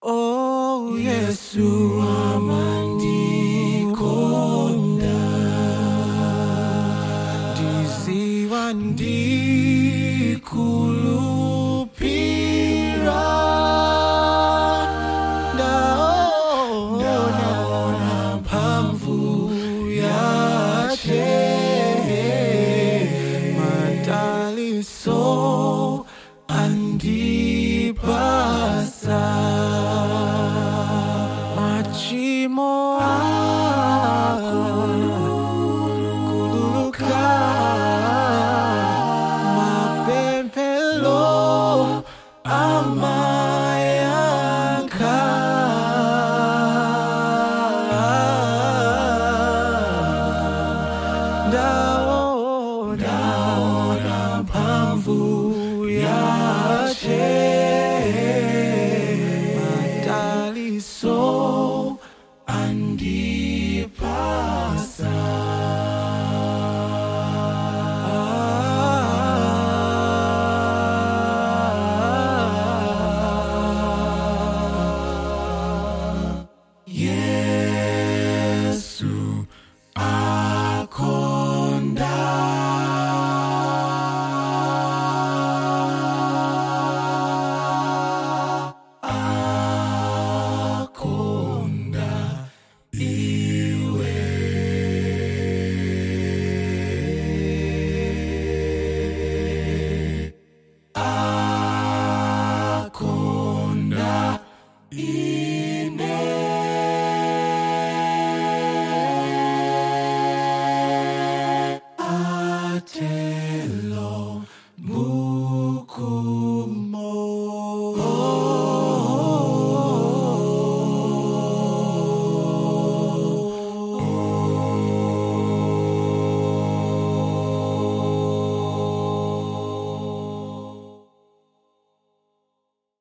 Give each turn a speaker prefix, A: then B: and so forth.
A: Oh Yesu amandikonda Ndiziwa ndikulupira Ndaona Madaliso andi soul. Yeah.